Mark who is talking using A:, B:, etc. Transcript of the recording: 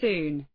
A: soon.